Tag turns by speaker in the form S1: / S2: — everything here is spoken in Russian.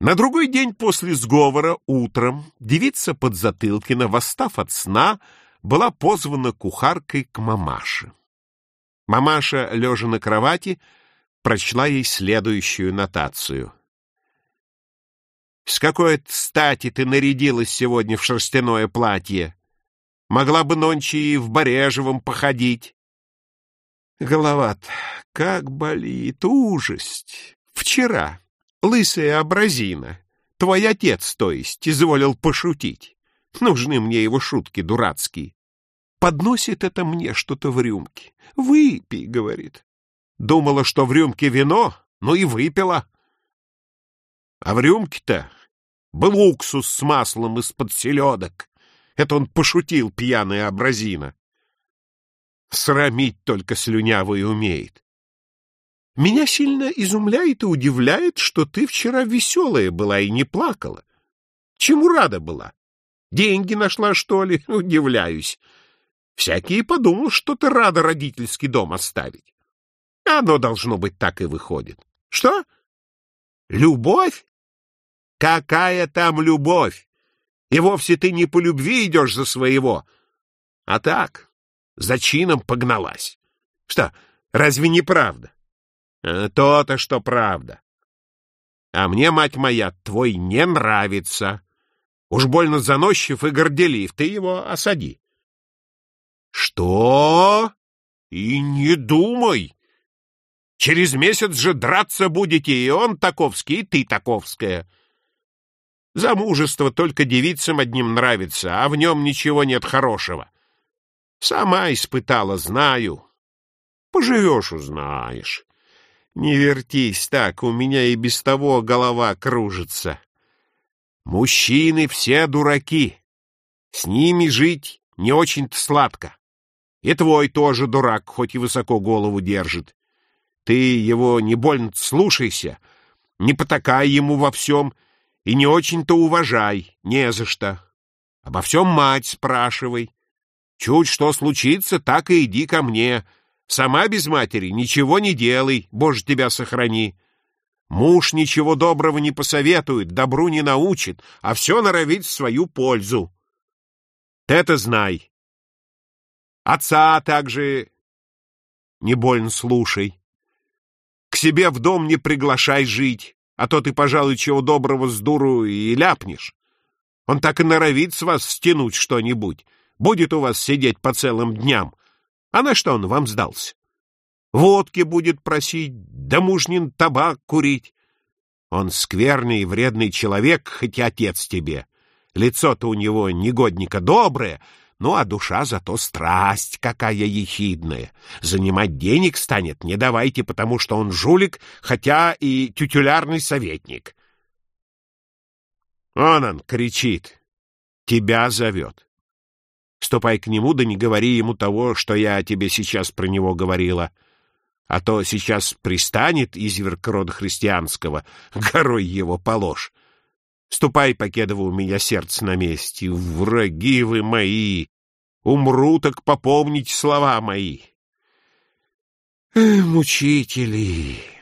S1: На другой день после сговора утром девица Подзатылкина, восстав от сна, была позвана кухаркой к мамаше. Мамаша, лежа на кровати, прочла ей следующую нотацию. «С какой стати ты нарядилась сегодня в шерстяное платье? Могла бы нонче и в Борежевом походить». голова как болит, ужасть. Вчера лысая абразина, твой отец, то есть, изволил пошутить. Нужны мне его шутки дурацкие. Подносит это мне что-то в рюмке. Выпей, говорит. Думала, что в рюмке вино, ну и выпила. А в рюмке-то был уксус с маслом из-под селедок. Это он пошутил, пьяная абразина. Срамить только слюнявый умеет. Меня сильно изумляет и удивляет, что ты вчера веселая была и не плакала. Чему рада была? Деньги нашла, что ли? Удивляюсь. Всякие подумал, что ты рада родительский дом оставить. Оно должно быть так и выходит. Что? Любовь? Какая там любовь? И вовсе ты не по любви идешь за своего, а так, за чином погналась. Что, разве не правда? Э, то-то, что правда. А мне, мать моя, твой не нравится. Уж больно заносчив и горделив, ты его осади. Что? И не думай. Через месяц же драться будете, и он таковский, и ты таковская. Замужество только девицам одним нравится, а в нем ничего нет хорошего. Сама испытала, знаю. Поживешь, узнаешь. Не вертись так, у меня и без того голова кружится. Мужчины все дураки. С ними жить не очень-то сладко. И твой тоже дурак, хоть и высоко голову держит. Ты его не больно слушайся, не потакай ему во всем и не очень-то уважай, не за что. Обо всем мать спрашивай. Чуть что случится, так и иди ко мне, Сама без матери ничего не делай, Боже, тебя сохрани. Муж ничего доброго не посоветует, добру не научит, а все норовит в свою пользу. Ты это знай. Отца также не больно слушай. К себе в дом не приглашай жить, а то ты, пожалуй, чего доброго с дуру и ляпнешь. Он так и норовит с вас стянуть что-нибудь. Будет у вас сидеть по целым дням, а на что он вам сдался? Водки будет просить, да мужнин табак курить. Он скверный и вредный человек, хоть и отец тебе. Лицо-то у него негодника доброе, ну а душа зато страсть какая ехидная. Занимать денег станет не давайте, потому что он жулик, хотя и тютюлярный советник. Он он кричит, тебя зовет. Ступай к нему, да не говори ему того, что я тебе сейчас про него говорила. А то сейчас пристанет изверг рода христианского, горой его положь. Ступай, покедово у меня сердце на месте, враги вы мои! Умру, так попомните слова мои. Мучители!